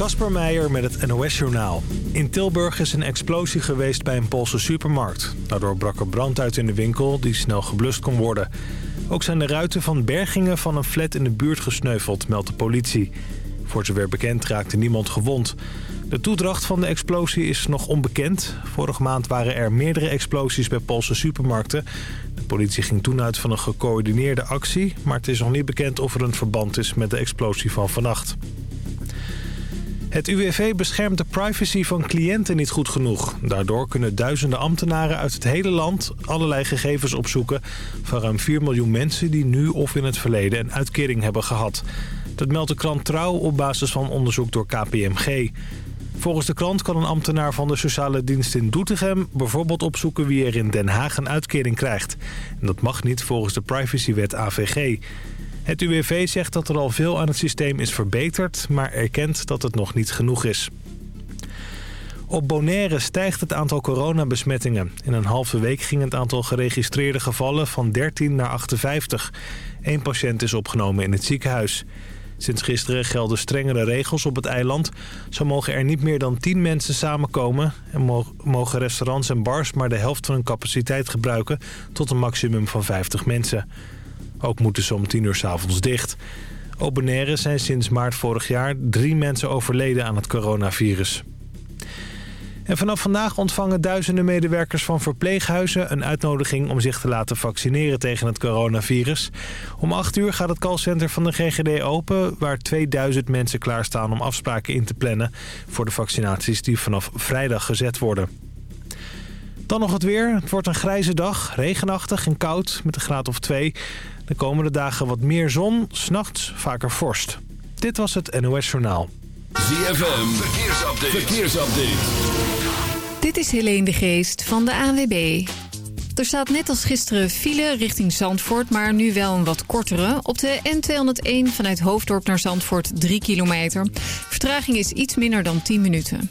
Kasper Meijer met het NOS-journaal. In Tilburg is een explosie geweest bij een Poolse supermarkt. Daardoor brak er brand uit in de winkel die snel geblust kon worden. Ook zijn de ruiten van bergingen van een flat in de buurt gesneuveld, meldt de politie. Voor zover bekend raakte niemand gewond. De toedracht van de explosie is nog onbekend. Vorige maand waren er meerdere explosies bij Poolse supermarkten. De politie ging toen uit van een gecoördineerde actie... maar het is nog niet bekend of er een verband is met de explosie van vannacht. Het UWV beschermt de privacy van cliënten niet goed genoeg. Daardoor kunnen duizenden ambtenaren uit het hele land allerlei gegevens opzoeken... van ruim 4 miljoen mensen die nu of in het verleden een uitkering hebben gehad. Dat meldt de krant Trouw op basis van onderzoek door KPMG. Volgens de krant kan een ambtenaar van de sociale dienst in Doetinchem... bijvoorbeeld opzoeken wie er in Den Haag een uitkering krijgt. En dat mag niet volgens de privacywet AVG... Het UWV zegt dat er al veel aan het systeem is verbeterd... maar erkent dat het nog niet genoeg is. Op Bonaire stijgt het aantal coronabesmettingen. In een halve week ging het aantal geregistreerde gevallen van 13 naar 58. Eén patiënt is opgenomen in het ziekenhuis. Sinds gisteren gelden strengere regels op het eiland. Zo mogen er niet meer dan 10 mensen samenkomen... en mogen restaurants en bars maar de helft van hun capaciteit gebruiken... tot een maximum van 50 mensen. Ook moeten ze om 10 uur s'avonds dicht. Op Bonaire zijn sinds maart vorig jaar drie mensen overleden aan het coronavirus. En vanaf vandaag ontvangen duizenden medewerkers van verpleeghuizen... een uitnodiging om zich te laten vaccineren tegen het coronavirus. Om 8 uur gaat het callcenter van de GGD open... waar 2000 mensen klaarstaan om afspraken in te plannen... voor de vaccinaties die vanaf vrijdag gezet worden. Dan nog het weer. Het wordt een grijze dag, regenachtig en koud met een graad of 2. De komende dagen wat meer zon, s'nachts vaker vorst. Dit was het NOS Journaal. ZFM, verkeersupdate. verkeersupdate. Dit is Helene de Geest van de ANWB. Er staat net als gisteren file richting Zandvoort, maar nu wel een wat kortere. Op de N201 vanuit Hoofddorp naar Zandvoort 3 kilometer. Vertraging is iets minder dan 10 minuten.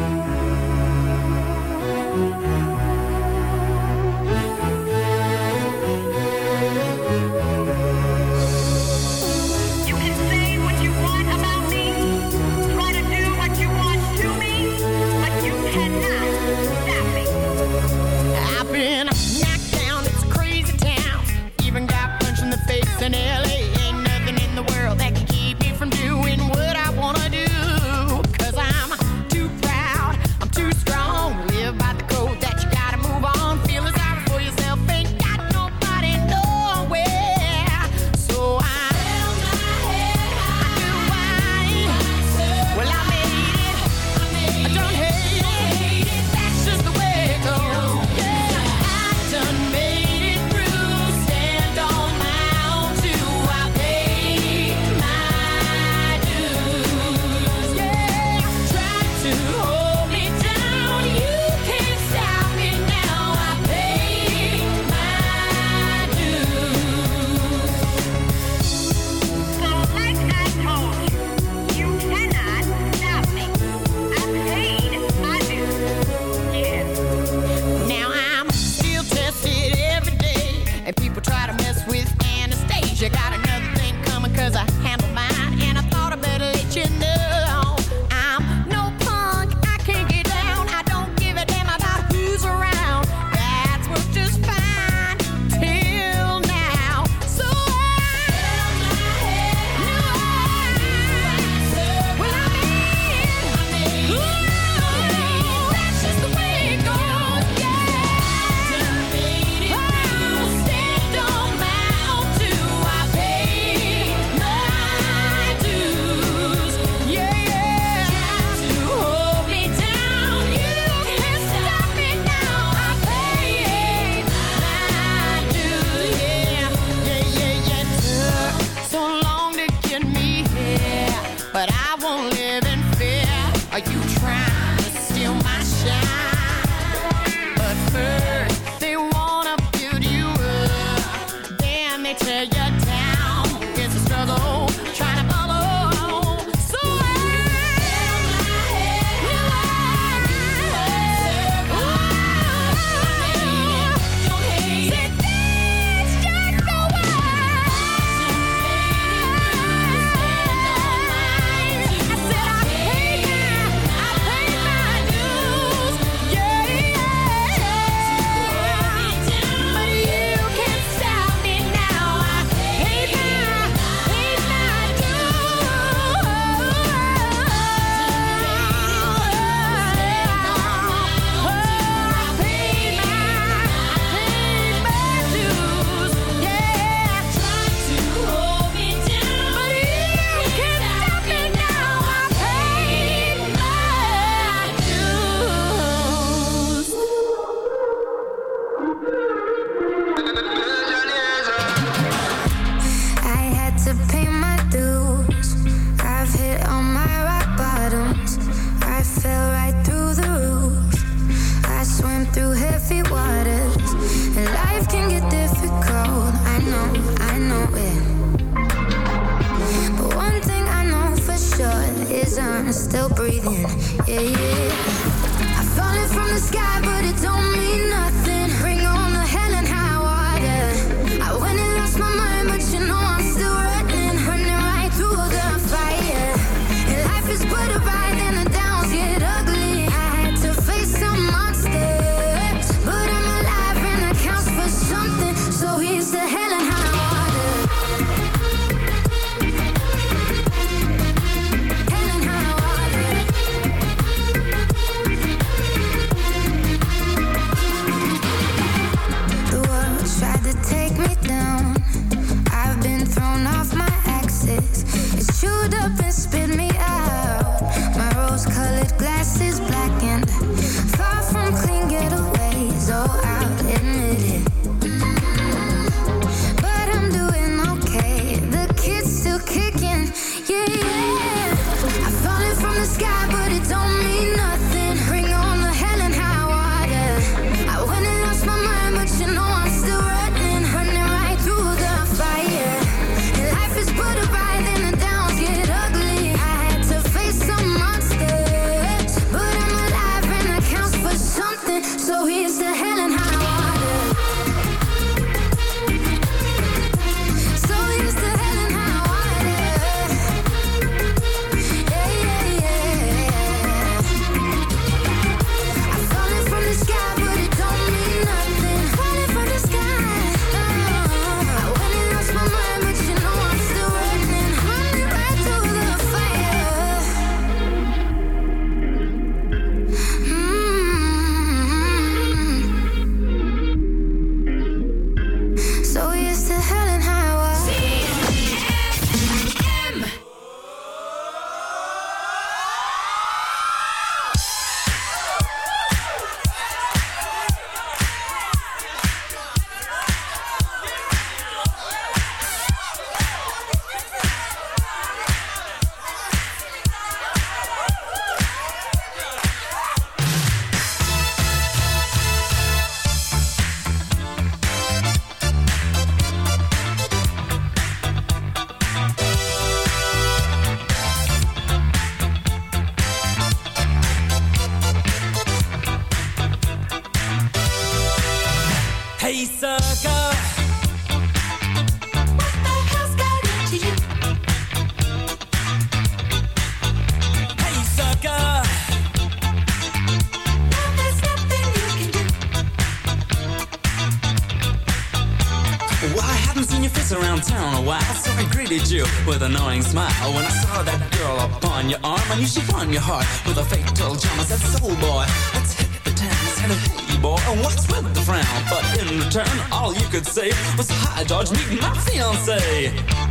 Hi, I meet my fiance.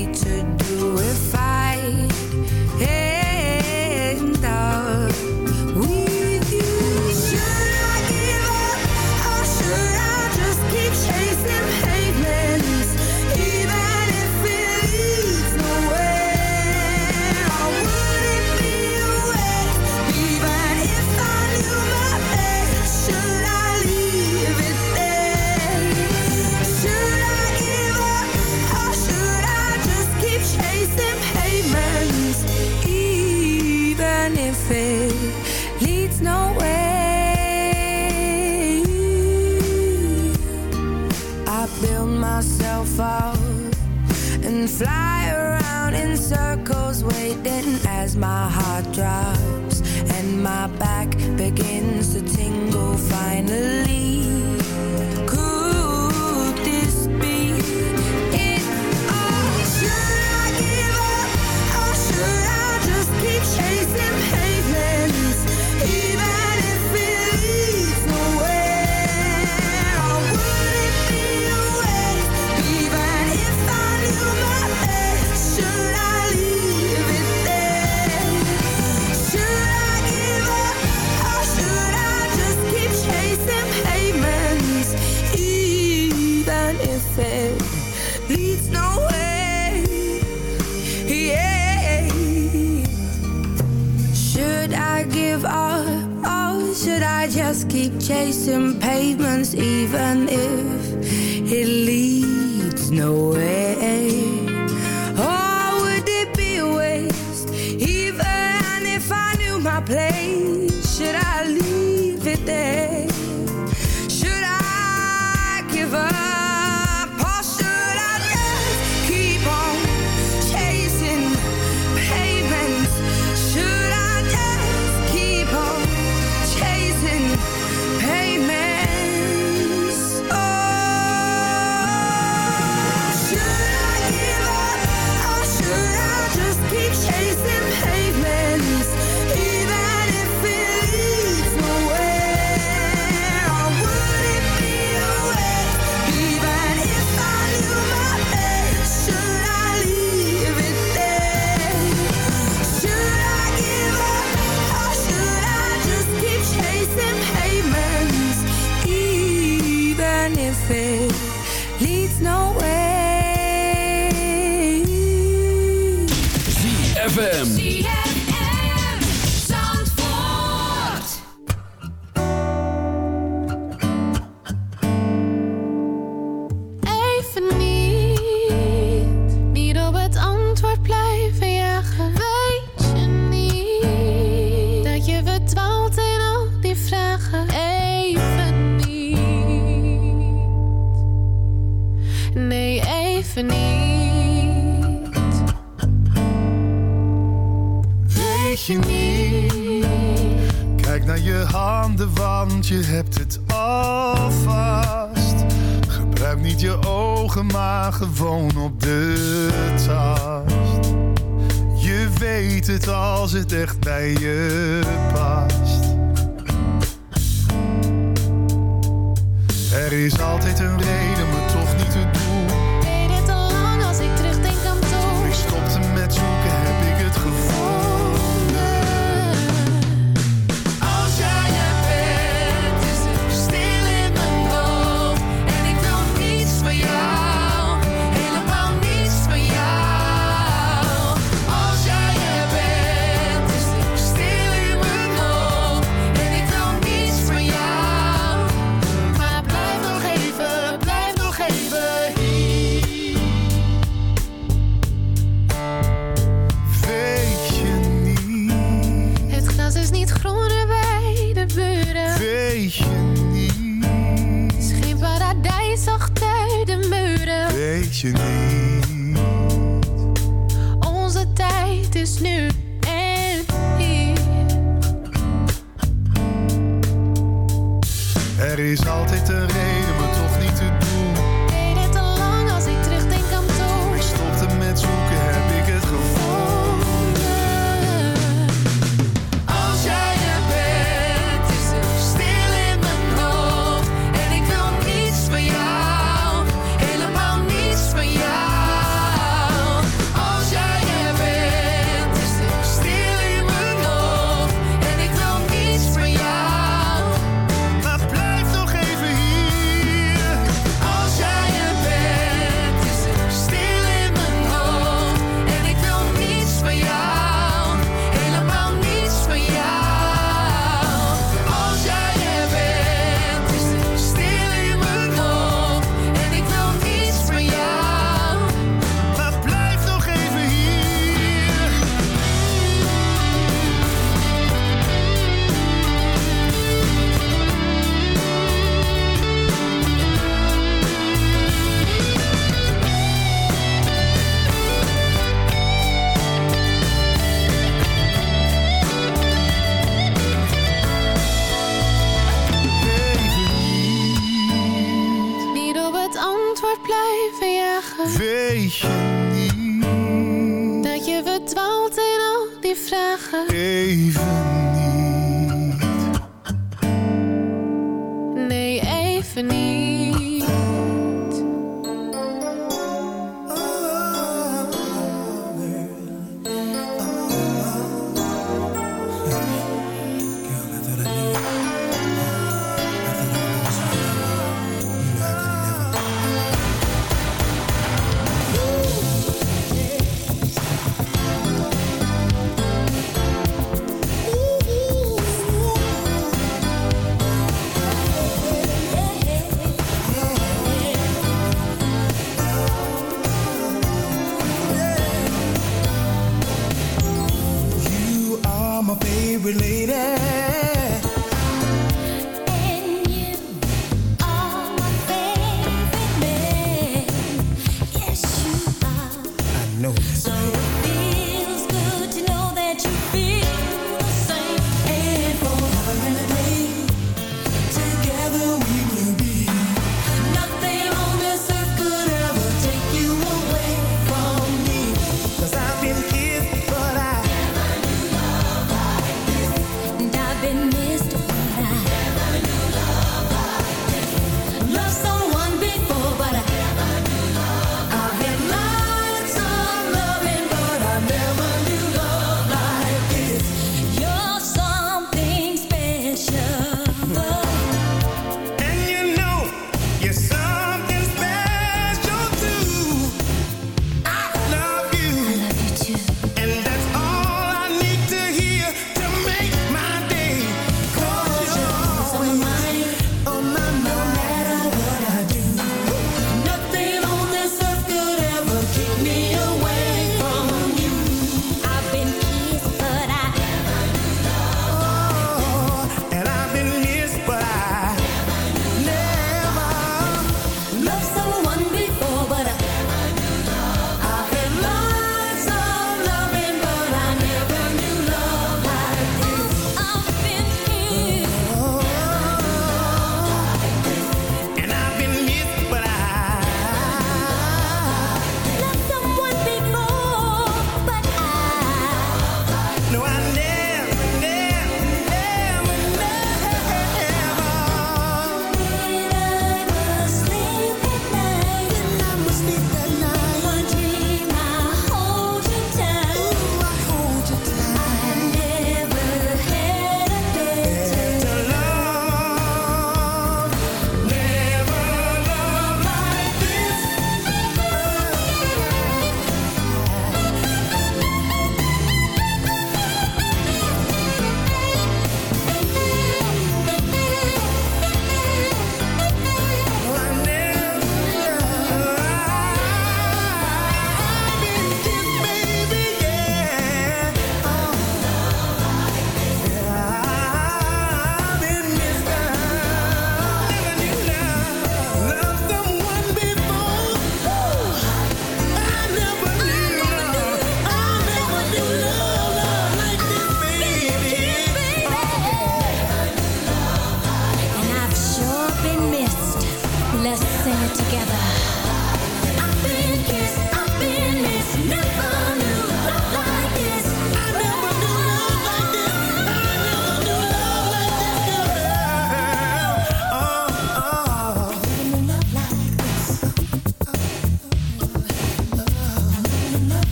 want je hebt het alvast. Gebruik niet je ogen, maar gewoon op de tast. Je weet het als het echt bij je past. Er is altijd een reden, 请你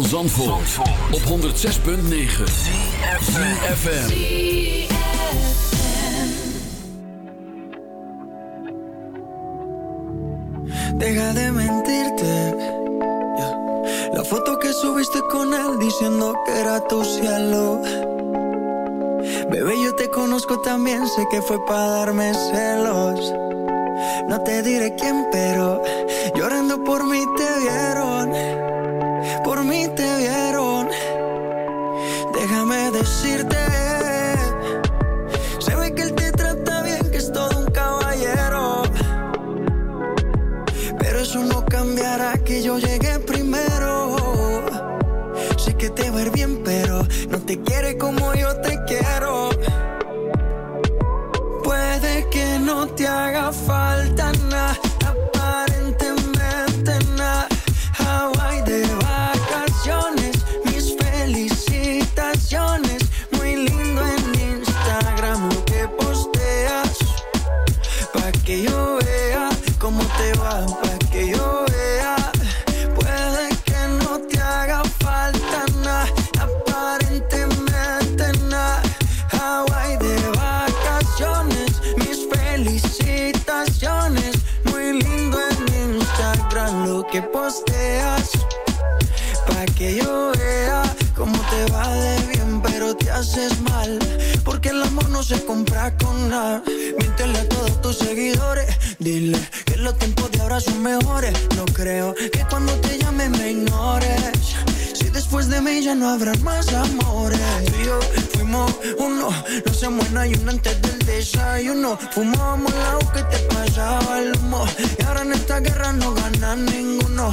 van Zandvoort, op 106.9 ZFM Deja de mentirte. La foto que subiste con él diciendo que era tu cielo. Bebé, yo te conozco también, sé que fue para darme celos. Miéntele a todos tus seguidores. Dile que los tiempos de ahora son mejores. No creo que cuando te llame me ignores. Si después de mí ya no habrán más amores. Tú y yo fuimos uno, no se muera y uno antes del desayuno. Fumábamos agua que te pasaba el humo. Y ahora en esta guerra no gana ninguno.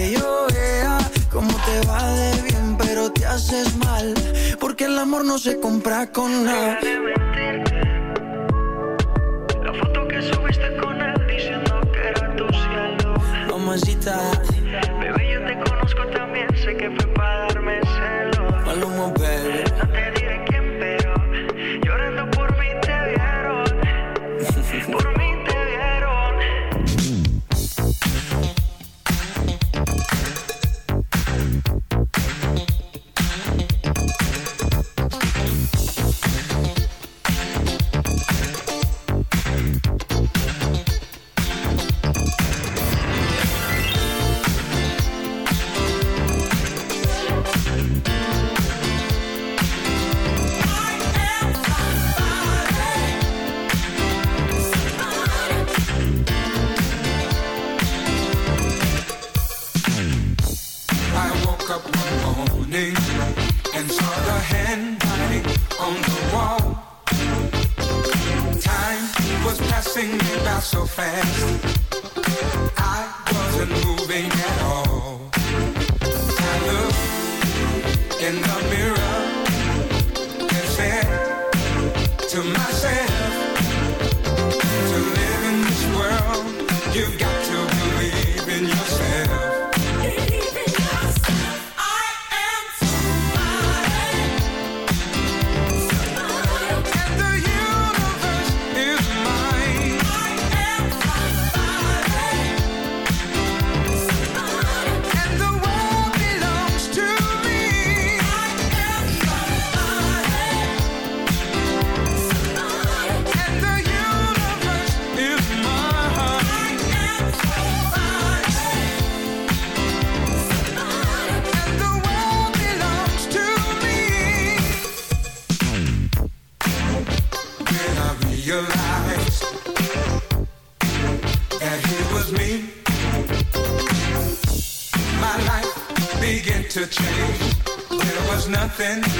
que yo vea cómo te va de bien, pero te haces mal. Porque el amor no se compra con nada. La foto que subiste con él diciendo que era tu cielo. Mamacita, bebé, yo te conozco también, sé que fue para darme celos. Maluma, nothing.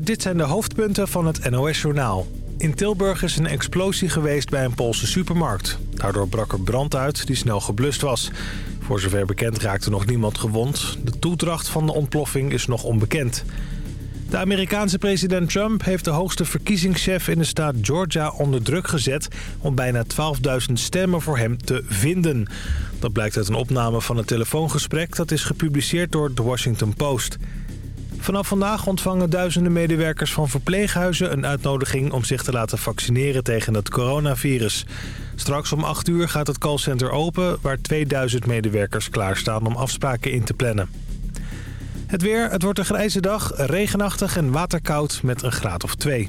Dit zijn de hoofdpunten van het NOS-journaal. In Tilburg is een explosie geweest bij een Poolse supermarkt. Daardoor brak er brand uit die snel geblust was. Voor zover bekend raakte nog niemand gewond. De toedracht van de ontploffing is nog onbekend. De Amerikaanse president Trump heeft de hoogste verkiezingschef in de staat Georgia onder druk gezet... om bijna 12.000 stemmen voor hem te vinden. Dat blijkt uit een opname van een telefoongesprek dat is gepubliceerd door The Washington Post... Vanaf vandaag ontvangen duizenden medewerkers van verpleeghuizen een uitnodiging om zich te laten vaccineren tegen het coronavirus. Straks om 8 uur gaat het callcenter open waar 2000 medewerkers klaarstaan om afspraken in te plannen. Het weer, het wordt een grijze dag, regenachtig en waterkoud met een graad of 2.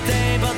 the day, but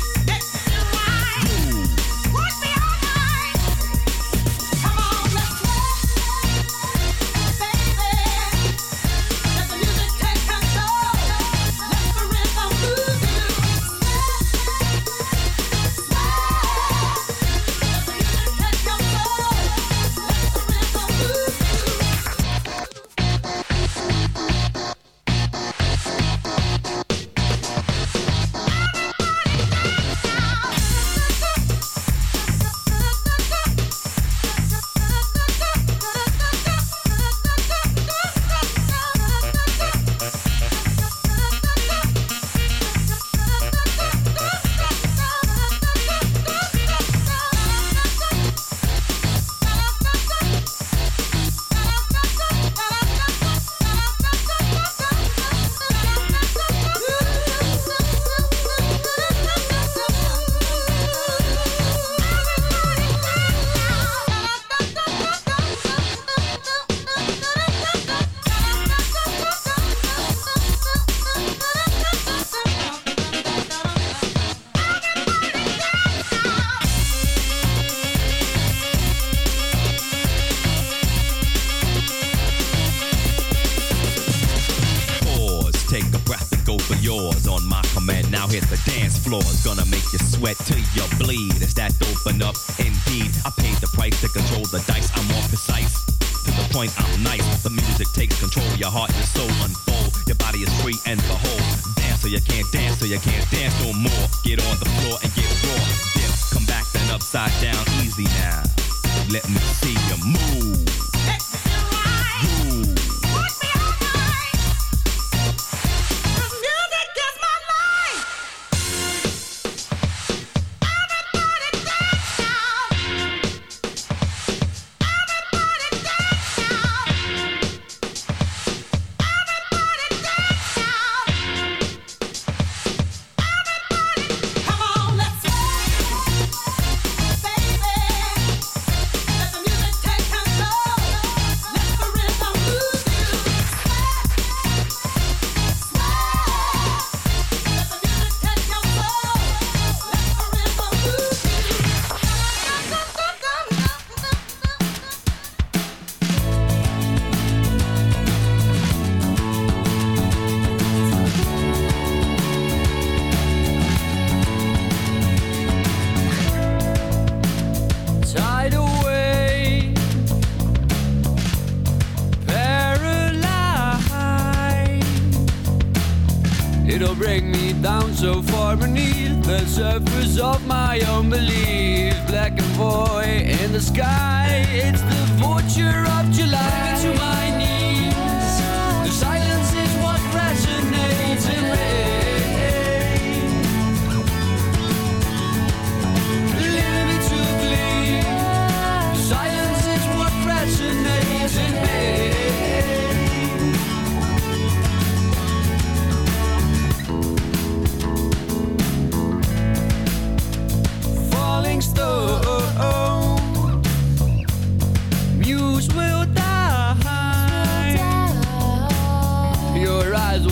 upside down easy now. Let me see you move.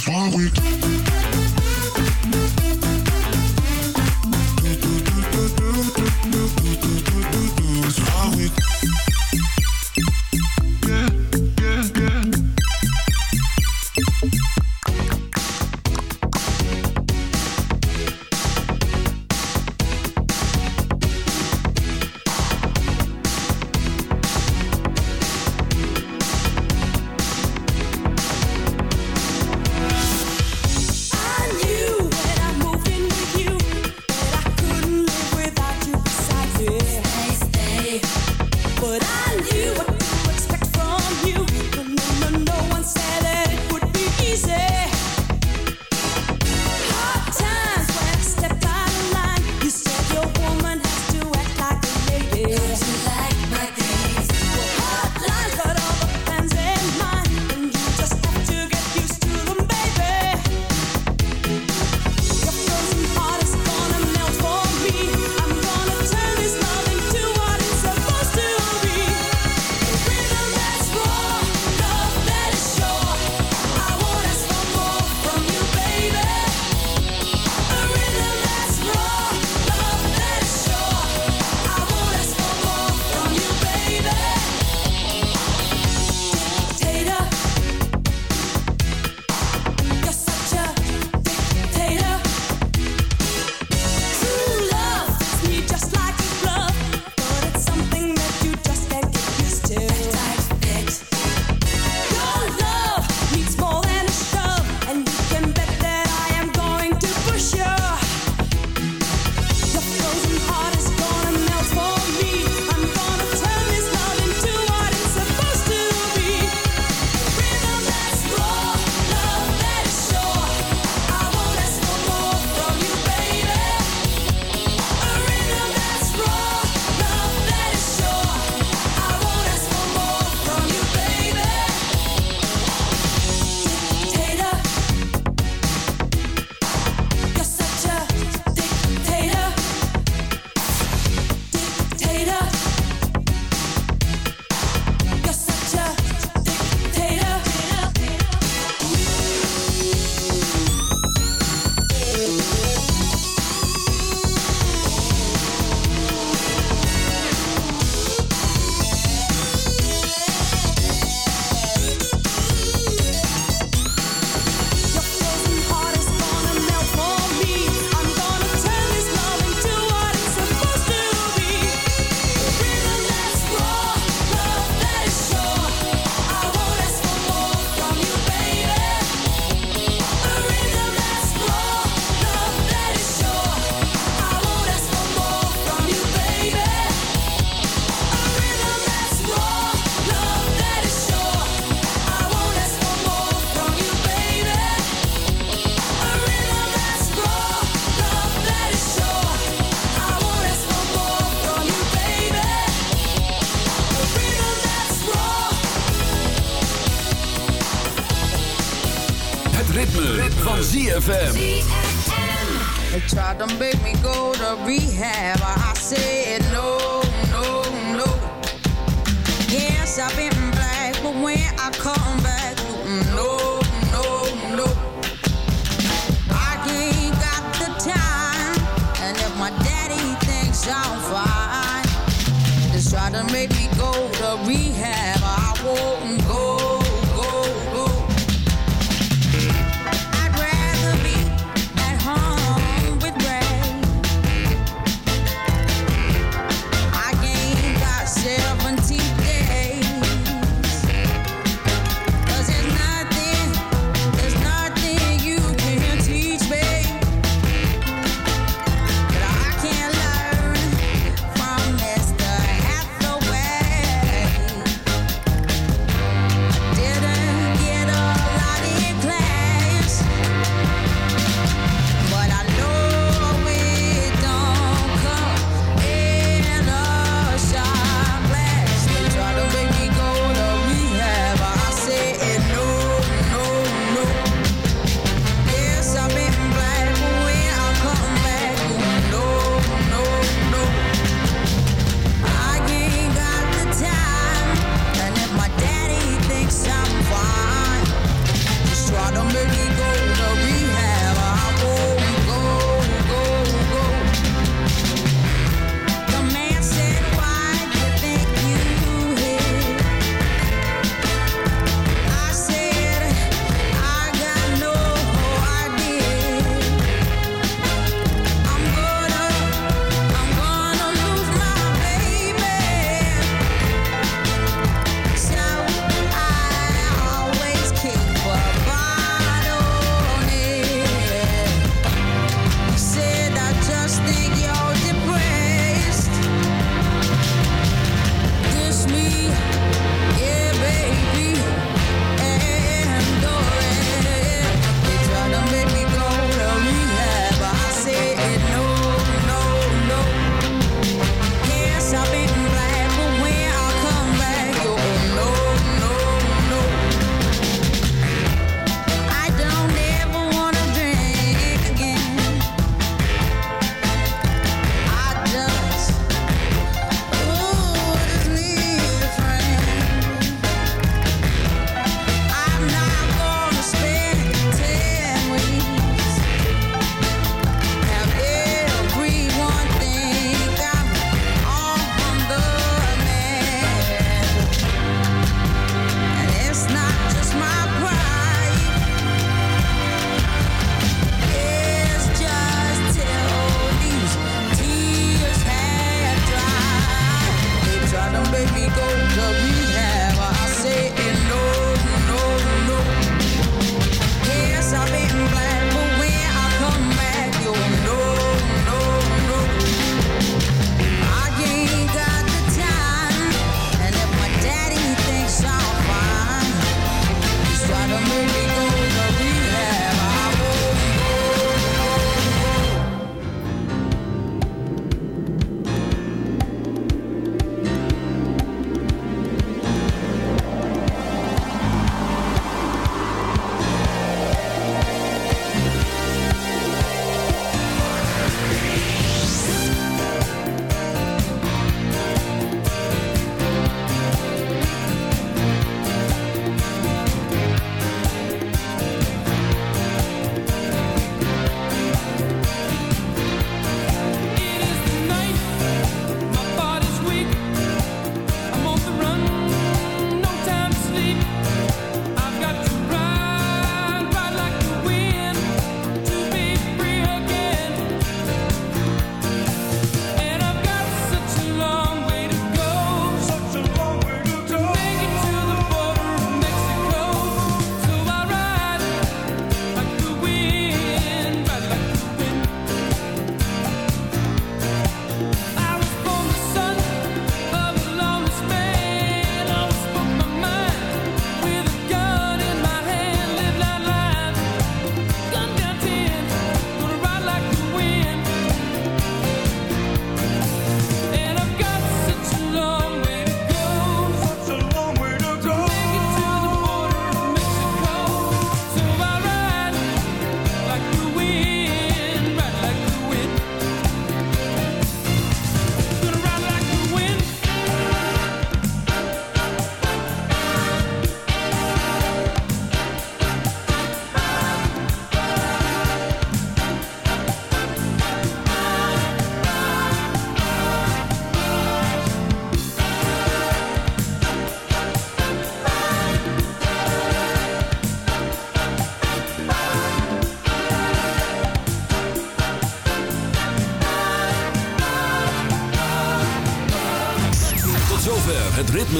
is wrong? them big